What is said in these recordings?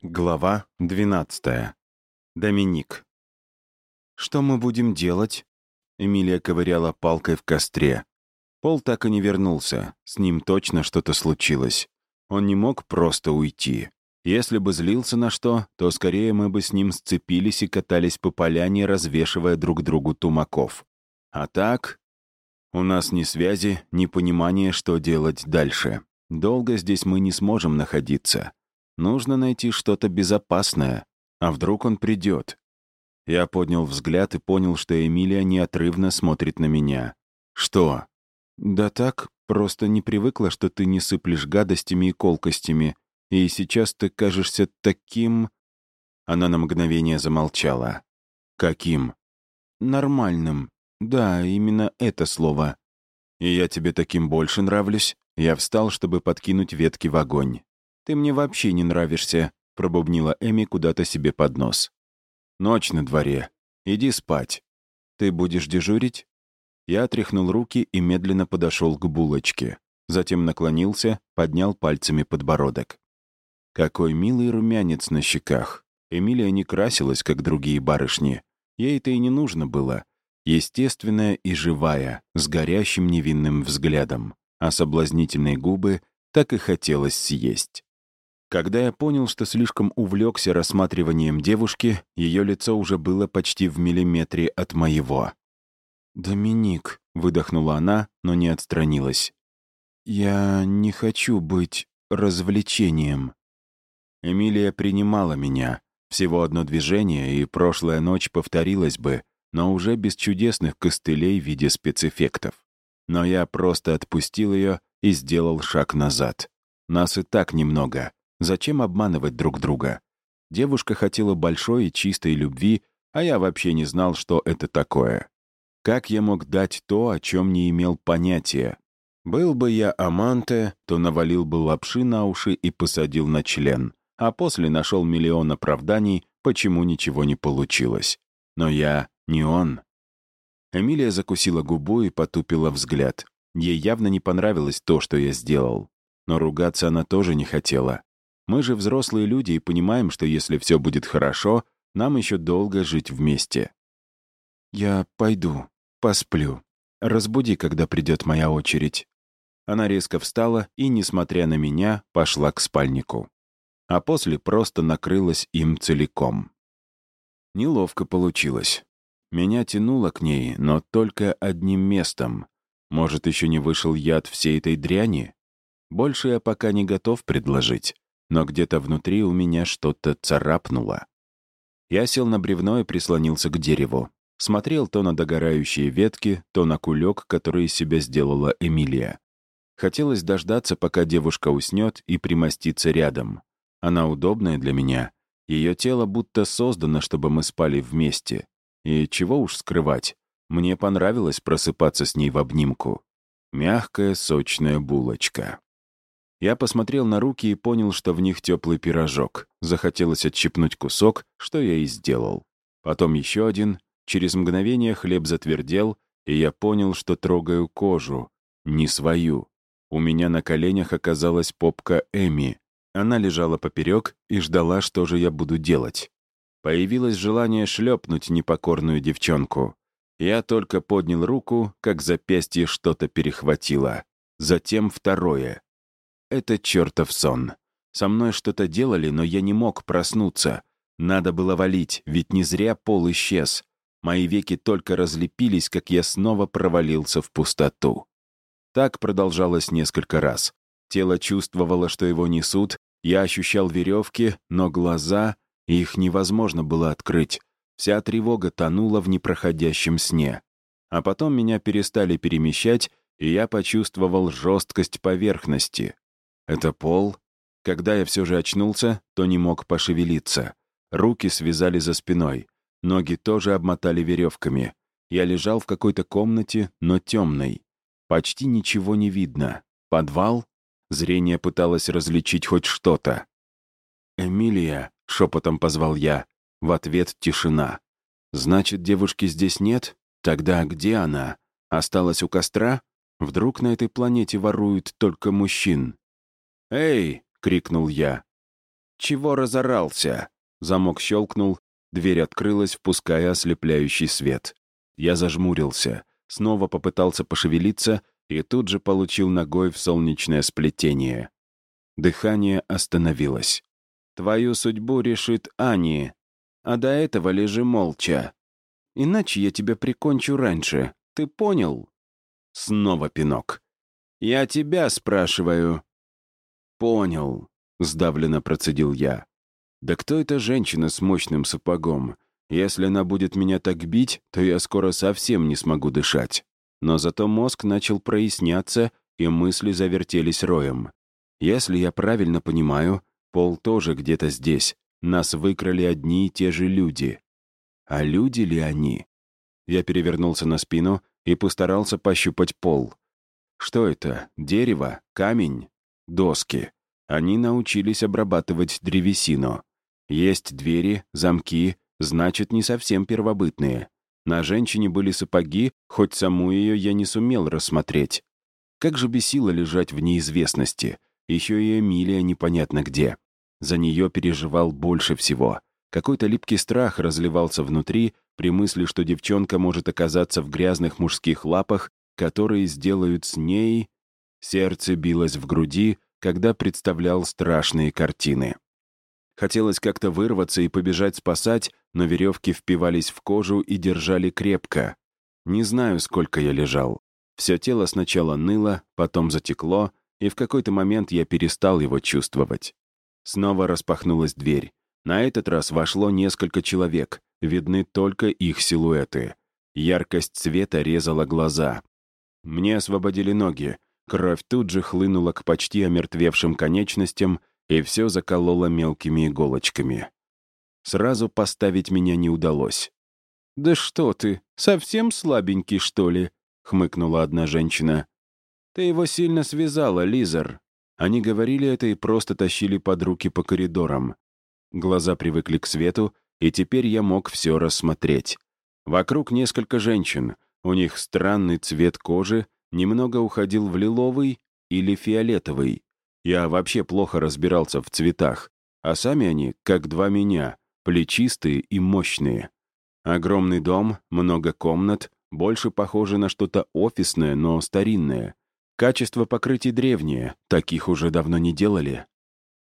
Глава 12. Доминик. «Что мы будем делать?» Эмилия ковыряла палкой в костре. Пол так и не вернулся. С ним точно что-то случилось. Он не мог просто уйти. Если бы злился на что, то скорее мы бы с ним сцепились и катались по поляне, развешивая друг другу тумаков. А так... У нас ни связи, ни понимания, что делать дальше. Долго здесь мы не сможем находиться. Нужно найти что-то безопасное. А вдруг он придет? Я поднял взгляд и понял, что Эмилия неотрывно смотрит на меня. «Что?» «Да так, просто не привыкла, что ты не сыплешь гадостями и колкостями, и сейчас ты кажешься таким...» Она на мгновение замолчала. «Каким?» «Нормальным. Да, именно это слово. И я тебе таким больше нравлюсь?» Я встал, чтобы подкинуть ветки в огонь. «Ты мне вообще не нравишься», — пробубнила Эми куда-то себе под нос. «Ночь на дворе. Иди спать. Ты будешь дежурить?» Я отряхнул руки и медленно подошел к булочке. Затем наклонился, поднял пальцами подбородок. Какой милый румянец на щеках. Эмилия не красилась, как другие барышни. Ей это и не нужно было. Естественная и живая, с горящим невинным взглядом. А соблазнительные губы так и хотелось съесть. Когда я понял, что слишком увлекся рассматриванием девушки, ее лицо уже было почти в миллиметре от моего. «Доминик», — выдохнула она, но не отстранилась. «Я не хочу быть развлечением». Эмилия принимала меня. Всего одно движение, и прошлая ночь повторилась бы, но уже без чудесных костылей в виде спецэффектов. Но я просто отпустил ее и сделал шаг назад. Нас и так немного. Зачем обманывать друг друга? Девушка хотела большой и чистой любви, а я вообще не знал, что это такое. Как я мог дать то, о чем не имел понятия? Был бы я аманте, то навалил бы лапши на уши и посадил на член, а после нашел миллион оправданий, почему ничего не получилось. Но я не он. Эмилия закусила губу и потупила взгляд. Ей явно не понравилось то, что я сделал. Но ругаться она тоже не хотела. Мы же взрослые люди и понимаем, что если все будет хорошо, нам еще долго жить вместе. «Я пойду, посплю. Разбуди, когда придет моя очередь». Она резко встала и, несмотря на меня, пошла к спальнику. А после просто накрылась им целиком. Неловко получилось. Меня тянуло к ней, но только одним местом. Может, еще не вышел яд всей этой дряни? Больше я пока не готов предложить но где-то внутри у меня что-то царапнуло. Я сел на бревно и прислонился к дереву. Смотрел то на догорающие ветки, то на кулек, который из себя сделала Эмилия. Хотелось дождаться, пока девушка уснет, и примоститься рядом. Она удобная для меня. Ее тело будто создано, чтобы мы спали вместе. И чего уж скрывать, мне понравилось просыпаться с ней в обнимку. Мягкая, сочная булочка. Я посмотрел на руки и понял, что в них теплый пирожок. Захотелось отщипнуть кусок, что я и сделал. Потом еще один. Через мгновение хлеб затвердел, и я понял, что трогаю кожу. Не свою. У меня на коленях оказалась попка Эми. Она лежала поперек и ждала, что же я буду делать. Появилось желание шлепнуть непокорную девчонку. Я только поднял руку, как запястье что-то перехватило. Затем второе — это чертов сон. Со мной что-то делали, но я не мог проснуться. Надо было валить, ведь не зря пол исчез. Мои веки только разлепились, как я снова провалился в пустоту. Так продолжалось несколько раз. Тело чувствовало, что его несут, я ощущал веревки, но глаза, их невозможно было открыть. Вся тревога тонула в непроходящем сне. А потом меня перестали перемещать, и я почувствовал жесткость поверхности. Это пол. Когда я все же очнулся, то не мог пошевелиться. Руки связали за спиной. Ноги тоже обмотали веревками. Я лежал в какой-то комнате, но темной. Почти ничего не видно. Подвал? Зрение пыталось различить хоть что-то. «Эмилия», — шепотом позвал я. В ответ тишина. «Значит, девушки здесь нет? Тогда где она? Осталась у костра? Вдруг на этой планете воруют только мужчин?» «Эй!» — крикнул я. чего разорался?» Замок щелкнул, дверь открылась, впуская ослепляющий свет. Я зажмурился, снова попытался пошевелиться и тут же получил ногой в солнечное сплетение. Дыхание остановилось. «Твою судьбу решит Ани, а до этого лежи молча. Иначе я тебя прикончу раньше, ты понял?» Снова пинок. «Я тебя спрашиваю». «Понял», — сдавленно процедил я. «Да кто эта женщина с мощным сапогом? Если она будет меня так бить, то я скоро совсем не смогу дышать». Но зато мозг начал проясняться, и мысли завертелись роем. Если я правильно понимаю, Пол тоже где-то здесь. Нас выкрали одни и те же люди. А люди ли они? Я перевернулся на спину и постарался пощупать пол. Что это? Дерево? Камень? Доски. Они научились обрабатывать древесину. Есть двери, замки, значит, не совсем первобытные. На женщине были сапоги, хоть саму ее я не сумел рассмотреть. Как же бесило лежать в неизвестности. Еще и Эмилия непонятно где. За нее переживал больше всего. Какой-то липкий страх разливался внутри при мысли, что девчонка может оказаться в грязных мужских лапах, которые сделают с ней... Сердце билось в груди, когда представлял страшные картины. Хотелось как-то вырваться и побежать спасать, но веревки впивались в кожу и держали крепко. Не знаю, сколько я лежал. Все тело сначала ныло, потом затекло, и в какой-то момент я перестал его чувствовать. Снова распахнулась дверь. На этот раз вошло несколько человек, видны только их силуэты. Яркость света резала глаза. Мне освободили ноги. Кровь тут же хлынула к почти омертвевшим конечностям, и все закололо мелкими иголочками. Сразу поставить меня не удалось. «Да что ты, совсем слабенький, что ли?» — хмыкнула одна женщина. «Ты его сильно связала, Лизер». Они говорили это и просто тащили под руки по коридорам. Глаза привыкли к свету, и теперь я мог все рассмотреть. Вокруг несколько женщин, у них странный цвет кожи, немного уходил в лиловый или фиолетовый. Я вообще плохо разбирался в цветах, а сами они, как два меня, плечистые и мощные. Огромный дом, много комнат, больше похоже на что-то офисное, но старинное. Качество покрытий древнее, таких уже давно не делали.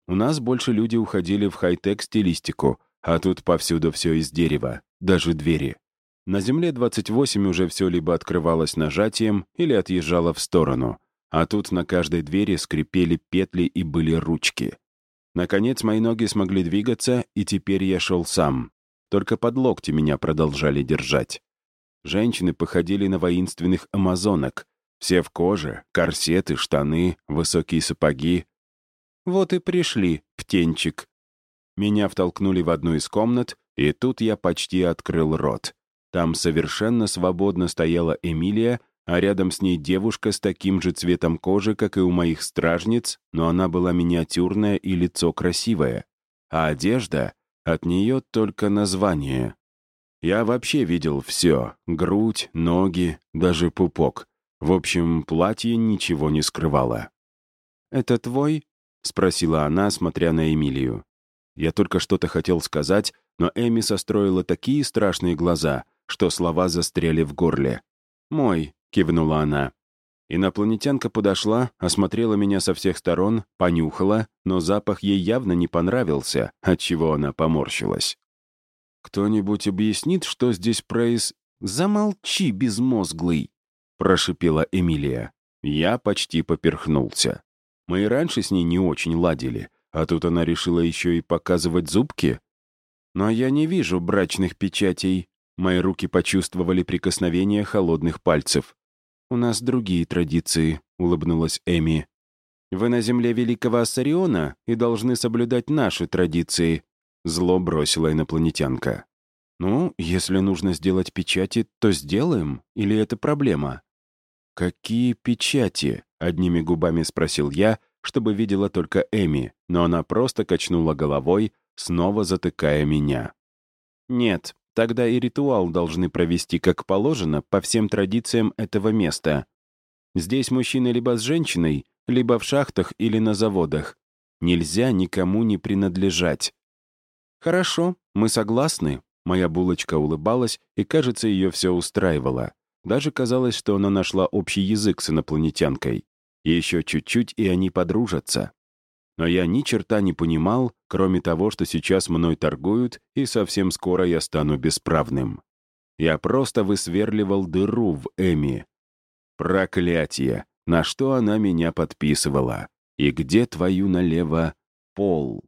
У нас больше люди уходили в хай-тек стилистику, а тут повсюду все из дерева, даже двери. На земле 28 уже все либо открывалось нажатием или отъезжало в сторону а тут на каждой двери скрипели петли и были ручки. Наконец мои ноги смогли двигаться, и теперь я шел сам. Только под локти меня продолжали держать. Женщины походили на воинственных амазонок. Все в коже, корсеты, штаны, высокие сапоги. Вот и пришли, птенчик. Меня втолкнули в одну из комнат, и тут я почти открыл рот. Там совершенно свободно стояла Эмилия а рядом с ней девушка с таким же цветом кожи, как и у моих стражниц, но она была миниатюрная и лицо красивое. А одежда — от нее только название. Я вообще видел все — грудь, ноги, даже пупок. В общем, платье ничего не скрывало. «Это твой?» — спросила она, смотря на Эмилию. Я только что-то хотел сказать, но Эми состроила такие страшные глаза, что слова застряли в горле. «Мой», кивнула она. Инопланетянка подошла, осмотрела меня со всех сторон, понюхала, но запах ей явно не понравился, отчего она поморщилась. «Кто-нибудь объяснит, что здесь проис...» «Замолчи, безмозглый!» — прошипела Эмилия. Я почти поперхнулся. Мы и раньше с ней не очень ладили, а тут она решила еще и показывать зубки. Но я не вижу брачных печатей. Мои руки почувствовали прикосновение холодных пальцев. «У нас другие традиции», — улыбнулась Эми. «Вы на земле Великого Ассариона и должны соблюдать наши традиции», — зло бросила инопланетянка. «Ну, если нужно сделать печати, то сделаем, или это проблема?» «Какие печати?» — одними губами спросил я, чтобы видела только Эми, но она просто качнула головой, снова затыкая меня. «Нет, Тогда и ритуал должны провести как положено по всем традициям этого места. Здесь мужчины либо с женщиной, либо в шахтах или на заводах. Нельзя никому не принадлежать. Хорошо, мы согласны. Моя булочка улыбалась, и, кажется, ее все устраивало. Даже казалось, что она нашла общий язык с инопланетянкой. Еще чуть-чуть, и они подружатся. Но я ни черта не понимал, кроме того, что сейчас мной торгуют, и совсем скоро я стану бесправным. Я просто высверливал дыру в Эми. Проклятие! На что она меня подписывала? И где твою налево пол?